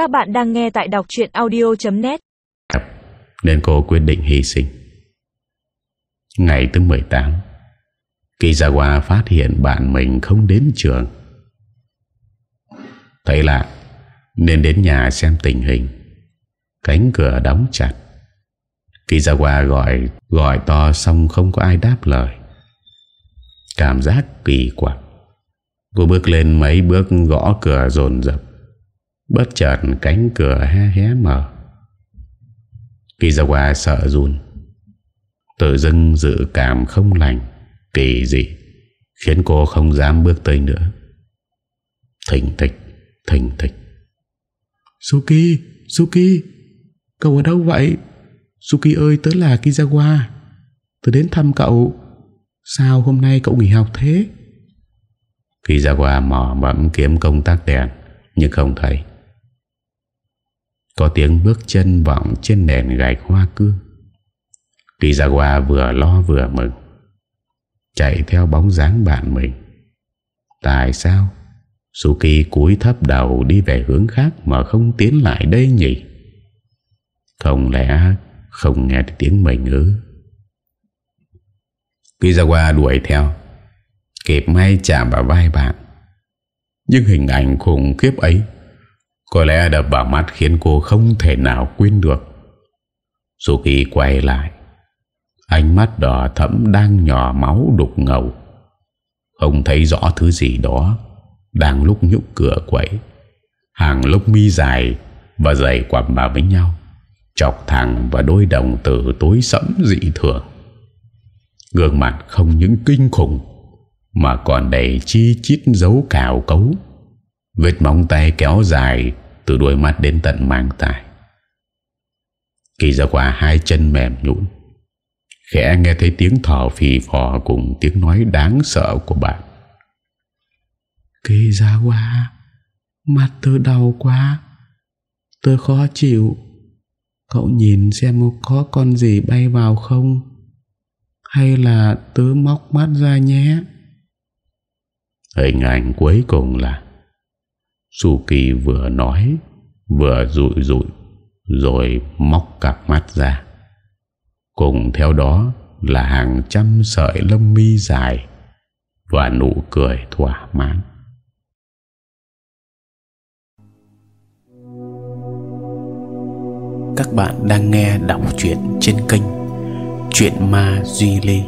Các bạn đang nghe tại đọc chuyện audio.net Nên cô quyết định hy sinh. Ngày thứ 18 Kizawa phát hiện bạn mình không đến trường. Thấy lạ, Nên đến nhà xem tình hình. Cánh cửa đóng chặt. Kizawa gọi Gọi to xong không có ai đáp lời. Cảm giác kỳ quặc. Cô bước lên mấy bước gõ cửa dồn dập. Bất chợt cánh cửa hé hé mở. Kizawa sợ run. Tự dưng dự cảm không lành Kỳ dị Khiến cô không dám bước tới nữa. Thình thịch Thình thịch. Suki Suki Cậu ở đâu vậy? Suki ơi tớ là Kizawa. Tớ đến thăm cậu. Sao hôm nay cậu nghỉ học thế? Kizawa mò mẫm kiếm công tắc đèn Nhưng không thấy có tiếng bước chân vọng trên nền gạch hoa cương Kizawa vừa lo vừa mừng, Chạy theo bóng dáng bạn mình. Tại sao? Suki cúi thấp đầu đi về hướng khác Mà không tiến lại đây nhỉ? Không lẽ Không nghe tiếng mình ư? Kizawa đuổi theo, Kịp may chạm vào vai bạn. Nhưng hình ảnh khủng khiếp ấy có lẽ đập vào mắt khiến cô không thể nào quên được. Suki quay lại, Ánh mắt đỏ thẫm đang nhỏ máu đục ngầu. Không thấy rõ thứ gì đó, Đang lúc nhúc cửa quẩy Hàng lúc mi dài Và dày quặp vào với nhau, Chọc thẳng và đôi đồng tử tối sẫm dị thường. Gương mặt không những kinh khủng, Mà còn đầy chi chít dấu cào cấu. Vết móng tay kéo dài Từ đôi mắt đến tận mang tài Kỳ ra qua hai chân mềm nhũn, Khẽ nghe thấy tiếng thở phì phò Cùng tiếng nói đáng sợ của bạn. Kỳ ra qua Mặt tớ đau quá Tớ khó chịu. Cậu nhìn xem có con gì bay vào không? Hay là tớ móc mắt ra nhé? Hình ảnh cuối cùng là Suki vừa nói, Vừa rụi rụi Rồi móc cặp mắt ra. Cùng theo đó Là hàng trăm sợi lông mi dài Và nụ cười thỏa mãn. Các bạn đang nghe đọc truyện trên kênh Chuyện Ma Duy Lê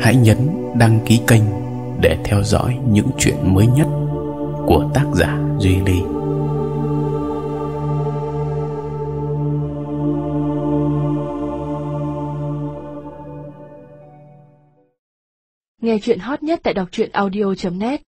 Hãy nhấn đăng ký kênh để theo dõi những chuyện mới nhất của tác giả Duy Ly. Nghe chuyện hot nhất tại đọc audio.net